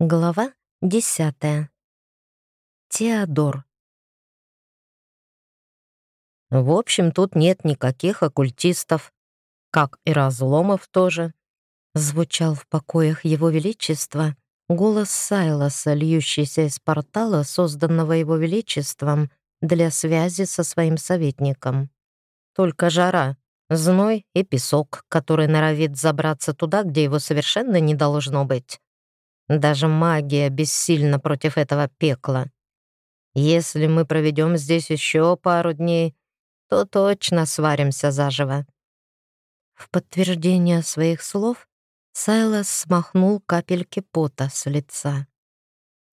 Глава десятая. Теодор. В общем, тут нет никаких оккультистов, как и разломов тоже. Звучал в покоях Его Величества голос Сайлоса, льющийся из портала, созданного Его Величеством для связи со своим советником. Только жара, зной и песок, который норовит забраться туда, где его совершенно не должно быть. Даже магия бессильна против этого пекла. Если мы проведем здесь еще пару дней, то точно сваримся заживо». В подтверждение своих слов Сайлас смахнул капельки пота с лица.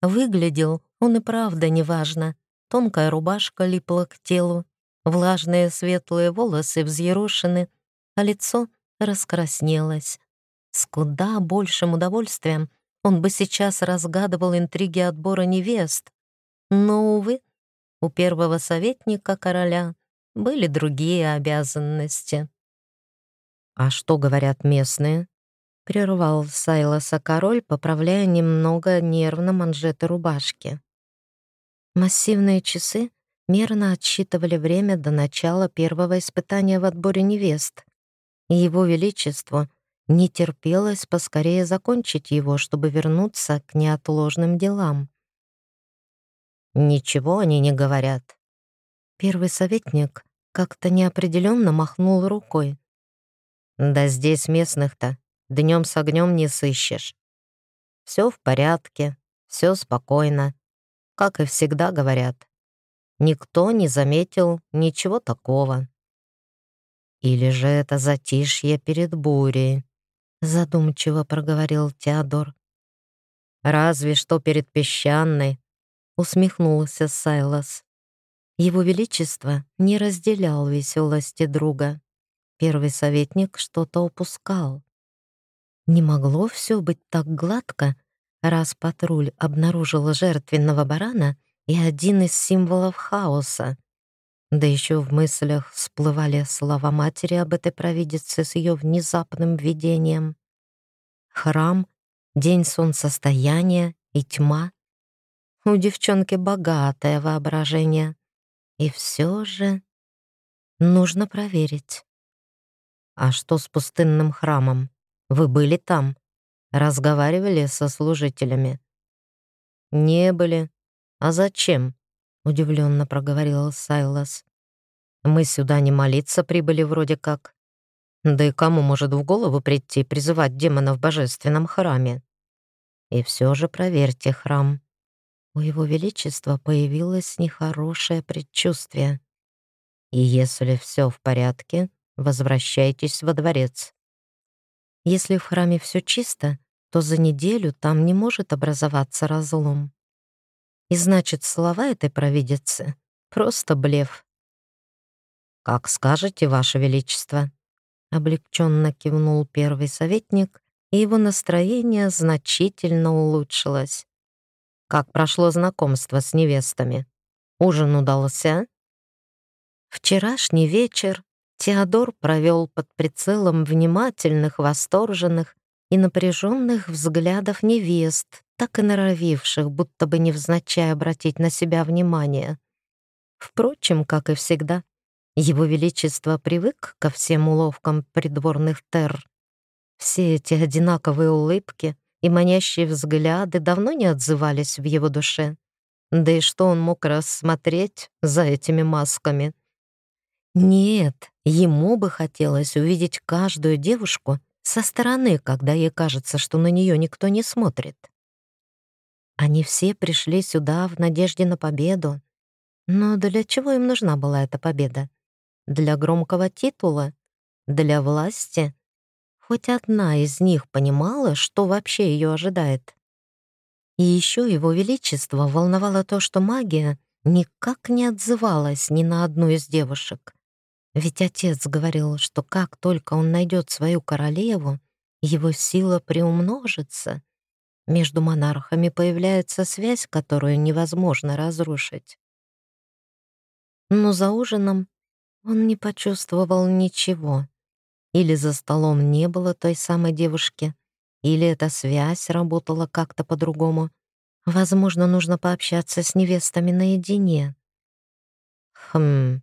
Выглядел он и правда неважно. Тонкая рубашка липла к телу, влажные светлые волосы взъерошены, а лицо раскраснелось. С куда большим удовольствием он бы сейчас разгадывал интриги отбора невест. Но, увы, у первого советника короля были другие обязанности. «А что говорят местные?» — прервал Сайлоса король, поправляя немного нервно манжеты рубашки. Массивные часы мерно отсчитывали время до начала первого испытания в отборе невест, и его величеству не терпелось поскорее закончить его, чтобы вернуться к неотложным делам. «Ничего они не говорят». Первый советник как-то неопределенно махнул рукой. «Да здесь местных-то днем с огнем не сыщешь. Все в порядке, все спокойно, как и всегда говорят. Никто не заметил ничего такого. Или же это затишье перед бурей?» Задумчиво проговорил Теодор. Разве что перед песчаной, усмехнулся Сайлас. Его величество не разделял веселости друга. Первый советник что-то упускал. Не могло все быть так гладко, раз патруль обнаружил жертвенного барана и один из символов хаоса. Да еще в мыслях всплывали слова матери об этой провидице с ее внезапным видением. Храм, день солнцестояния и тьма. У девчонки богатое воображение. И все же нужно проверить. А что с пустынным храмом? Вы были там? Разговаривали со служителями? Не были. А зачем? Удивленно проговорил Сайлас. Мы сюда не молиться прибыли вроде как. Да и кому может в голову прийти призывать демона в божественном храме? И все же проверьте храм. У его величества появилось нехорошее предчувствие. И если все в порядке, возвращайтесь во дворец. Если в храме все чисто, то за неделю там не может образоваться разлом. И значит, слова этой провидицы — просто блеф. «Как скажете, Ваше Величество», — облегченно кивнул первый советник, и его настроение значительно улучшилось. «Как прошло знакомство с невестами? Ужин удался?» Вчерашний вечер Теодор провел под прицелом внимательных, восторженных и напряженных взглядов невест, так и норовивших, будто бы невзначай обратить на себя внимание. Впрочем, как и всегда, его Величество привык ко всем уловкам придворных терр. Все эти одинаковые улыбки и манящие взгляды давно не отзывались в его душе. Да и что он мог рассмотреть за этими масками? Нет, ему бы хотелось увидеть каждую девушку со стороны, когда ей кажется, что на нее никто не смотрит. Они все пришли сюда в надежде на победу. Но для чего им нужна была эта победа? Для громкого титула? Для власти? Хоть одна из них понимала, что вообще ее ожидает. И еще его величество волновало то, что магия никак не отзывалась ни на одну из девушек. Ведь отец говорил, что как только он найдет свою королеву, его сила приумножится. Между монархами появляется связь, которую невозможно разрушить. Но за ужином он не почувствовал ничего. Или за столом не было той самой девушки, Или эта связь работала как-то по-другому? Возможно, нужно пообщаться с невестами наедине. Хм,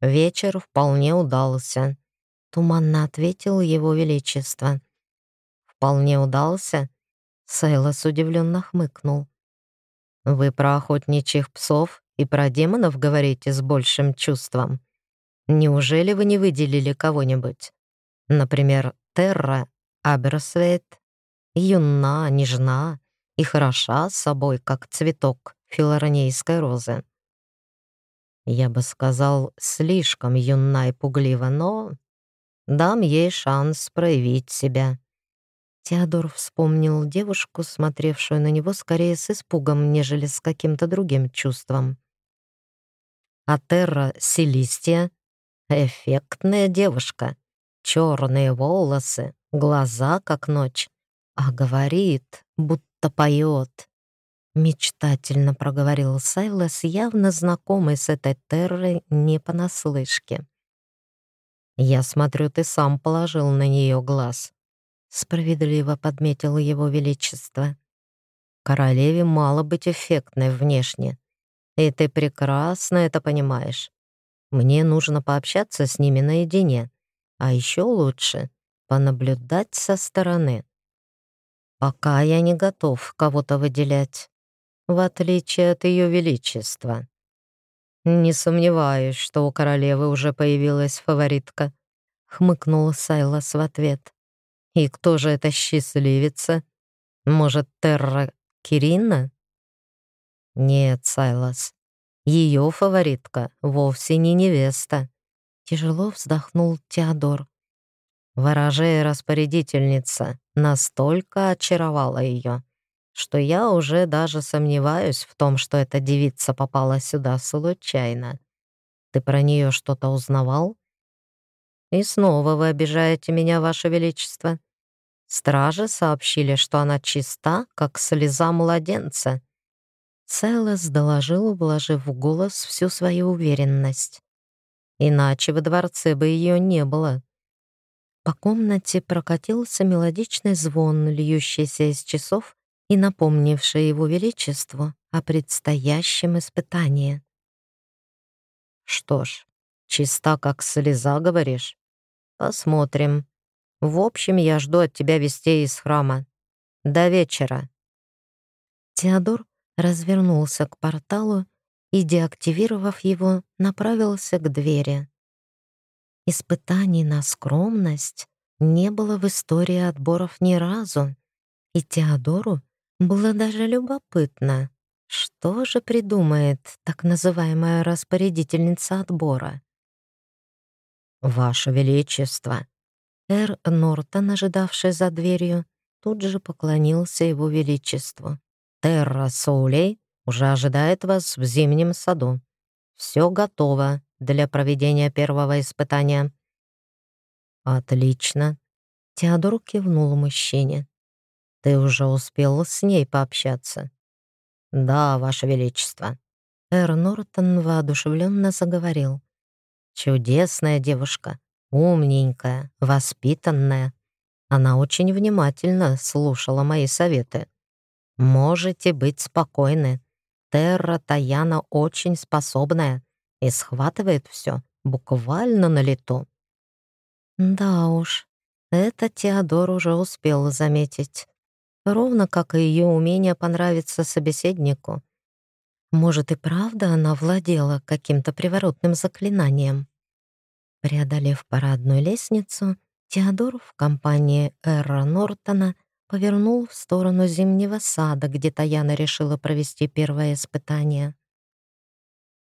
вечер вполне удался, туманно ответил его величество. Вполне удался? Сайлос удивленно хмыкнул. Вы про охотничьих псов и про демонов говорите с большим чувством. Неужели вы не выделили кого-нибудь? Например, Терра Аберсвейт, юна, нежна и хороша собой, как цветок филаронейской розы. Я бы сказал, слишком юна и пуглива, но дам ей шанс проявить себя. Теодор вспомнил девушку, смотревшую на него скорее с испугом, нежели с каким-то другим чувством. А Терра Селистия — эффектная девушка. Черные волосы, глаза как ночь, а говорит, будто поет. Мечтательно проговорил Сайлас, явно знакомый с этой Террой не понаслышке. «Я смотрю, ты сам положил на нее глаз», — справедливо подметил его величество. «Королеве мало быть эффектной внешне, и ты прекрасно это понимаешь. Мне нужно пообщаться с ними наедине, а еще лучше понаблюдать со стороны. Пока я не готов кого-то выделять, в отличие от Ее Величества. Не сомневаюсь, что у королевы уже появилась фаворитка, хмыкнул Сайлас в ответ. И кто же эта счастливица? Может, Терра Кирина? Нет, Сайлас. Ее фаворитка вовсе не невеста. Тяжело вздохнул Теодор. Ворожея распорядительница настолько очаровала ее, что я уже даже сомневаюсь в том, что эта девица попала сюда случайно. Ты про нее что-то узнавал? И снова вы обижаете меня, Ваше Величество. Стражи сообщили, что она чиста, как слеза младенца. Селес доложил, вложив в голос всю свою уверенность. Иначе во дворце бы ее не было. По комнате прокатился мелодичный звон, льющийся из часов и напомнивший его величеству о предстоящем испытании. «Что ж, чиста как слеза, говоришь? Посмотрим. В общем, я жду от тебя вестей из храма. До вечера». Теодор развернулся к порталу и, деактивировав его, направился к двери. Испытаний на скромность не было в истории отборов ни разу, и Теодору было даже любопытно, что же придумает так называемая распорядительница отбора. «Ваше Величество!» Эр Нортон, ожидавший за дверью, тут же поклонился его величеству. «Терра Соулей уже ожидает вас в зимнем саду. Все готово для проведения первого испытания». «Отлично», — Теодор кивнул мужчине. «Ты уже успел с ней пообщаться?» «Да, Ваше Величество». Эр Нортон воодушевленно заговорил. «Чудесная девушка, умненькая, воспитанная. Она очень внимательно слушала мои советы. Можете быть спокойны. Терра Таяна очень способная и схватывает все буквально на лету. Да уж, это Теодор уже успел заметить. Ровно как и ее умение понравиться собеседнику. Может и правда она владела каким-то приворотным заклинанием. Преодолев парадную лестницу, Теодор в компании Эра Нортона повернул в сторону зимнего сада, где Таяна решила провести первое испытание.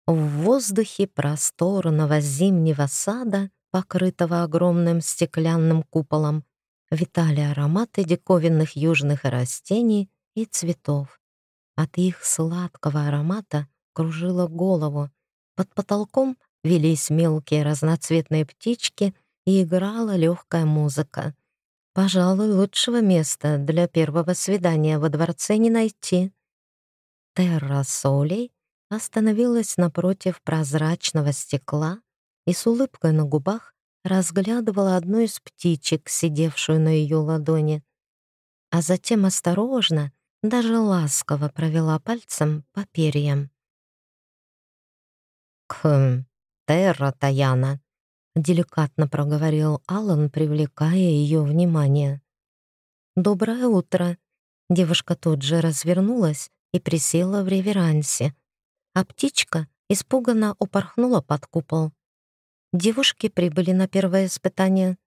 В воздухе просторного зимнего сада, покрытого огромным стеклянным куполом, витали ароматы диковинных южных растений и цветов. От их сладкого аромата кружило голову. Под потолком велись мелкие разноцветные птички и играла легкая музыка. Пожалуй, лучшего места для первого свидания во дворце не найти. Терра Солей остановилась напротив прозрачного стекла и с улыбкой на губах разглядывала одну из птичек, сидевшую на ее ладони. а затем осторожно, даже ласково провела пальцем по перьям. «Хм, Терра Таяна», — деликатно проговорил Алан, привлекая ее внимание. «Доброе утро». Девушка тут же развернулась и присела в реверансе, а птичка испуганно упорхнула под купол. Девушки прибыли на первое испытание.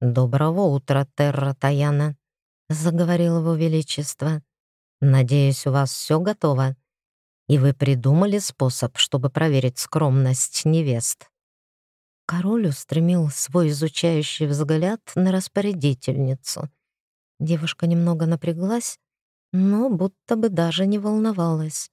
«Доброго утра, Терра Таяна», — заговорил его величество. «Надеюсь, у вас все готово, и вы придумали способ, чтобы проверить скромность невест». Король устремил свой изучающий взгляд на распорядительницу — Девушка немного напряглась, но будто бы даже не волновалась.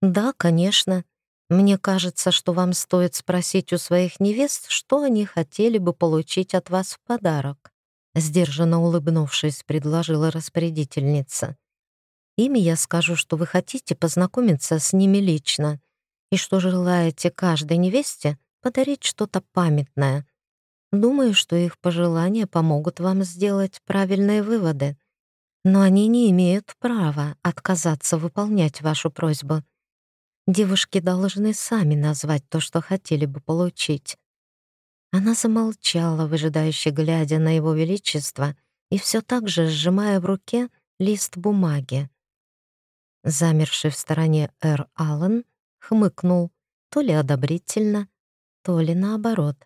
«Да, конечно. Мне кажется, что вам стоит спросить у своих невест, что они хотели бы получить от вас в подарок», сдержанно улыбнувшись, предложила распорядительница. «Ими я скажу, что вы хотите познакомиться с ними лично и что желаете каждой невесте подарить что-то памятное, Думаю, что их пожелания помогут вам сделать правильные выводы. Но они не имеют права отказаться выполнять вашу просьбу. Девушки должны сами назвать то, что хотели бы получить. Она замолчала, выжидающе глядя на его величество и все так же сжимая в руке лист бумаги. Замерший в стороне Эр Аллен хмыкнул, то ли одобрительно, то ли наоборот.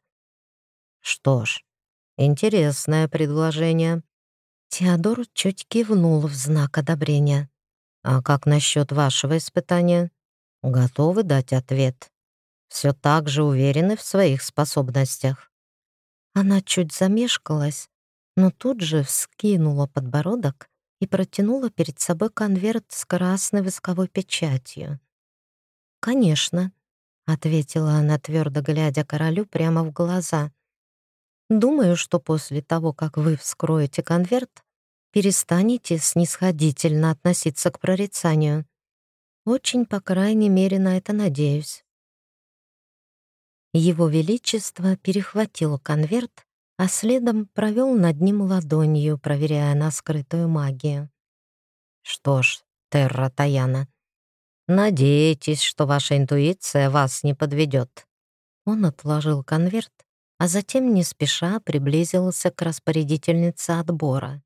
Что ж, интересное предложение. Теодор чуть кивнул в знак одобрения. А как насчет вашего испытания? Готовы дать ответ? Все так же уверены в своих способностях? Она чуть замешкалась, но тут же вскинула подбородок и протянула перед собой конверт с красной восковой печатью. «Конечно», — ответила она, твердо глядя королю прямо в глаза. Думаю, что после того, как вы вскроете конверт, перестанете снисходительно относиться к прорицанию. Очень, по крайней мере, на это надеюсь. Его Величество перехватил конверт, а следом провел над ним ладонью, проверяя на скрытую магию. «Что ж, Терра Таяна, надейтесь, что ваша интуиция вас не подведет». Он отложил конверт а затем не спеша приблизился к распорядительнице отбора.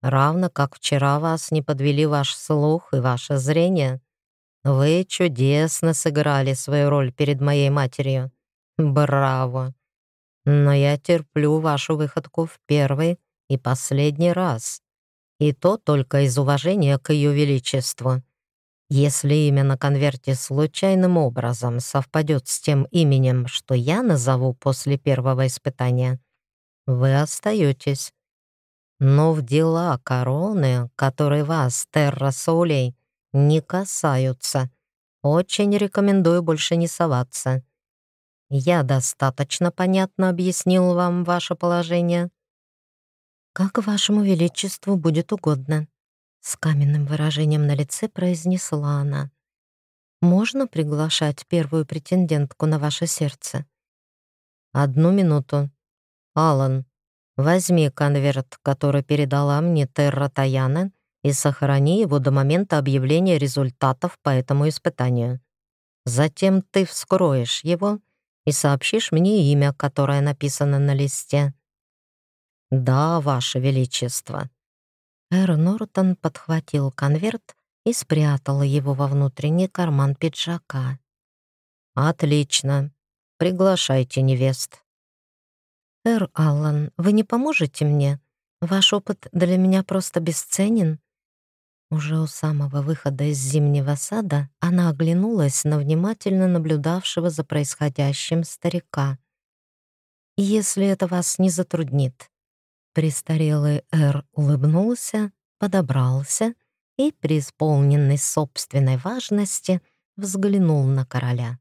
«Равно как вчера вас не подвели ваш слух и ваше зрение. Вы чудесно сыграли свою роль перед моей матерью. Браво! Но я терплю вашу выходку в первый и последний раз, и то только из уважения к ее величеству. Если имя на конверте случайным образом совпадет с тем именем, что я назову после первого испытания, вы остаетесь. Но в дела короны, которые вас, Терра Соулей, не касаются, очень рекомендую больше не соваться. Я достаточно понятно объяснил вам ваше положение. Как вашему величеству будет угодно, с каменным выражением на лице произнесла она. «Можно приглашать первую претендентку на ваше сердце?» «Одну минуту. Алан, возьми конверт, который передала мне Терра Таяна, и сохрани его до момента объявления результатов по этому испытанию. Затем ты вскроешь его и сообщишь мне имя, которое написано на листе». «Да, Ваше Величество», Эр Нортон подхватил конверт и спрятал его во внутренний карман пиджака. «Отлично. Приглашайте невест». «Эр Аллан, вы не поможете мне? Ваш опыт для меня просто бесценен». Уже у самого выхода из зимнего сада она оглянулась на внимательно наблюдавшего за происходящим старика. «Если это вас не затруднит, Престарелый Эр улыбнулся, подобрался и, преисполненный собственной важности, взглянул на короля.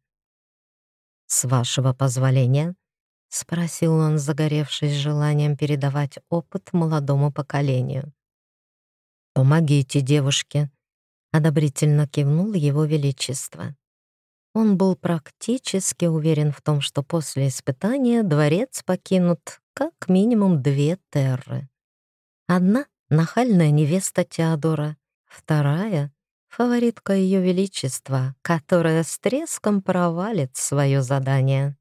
«С вашего позволения?» — спросил он, загоревшись желанием передавать опыт молодому поколению. «Помогите девушке», — одобрительно кивнул его величество. Он был практически уверен в том, что после испытания дворец покинут как минимум две терры. Одна нахальная невеста Теодора, вторая — фаворитка Ее Величества, которая с треском провалит свое задание.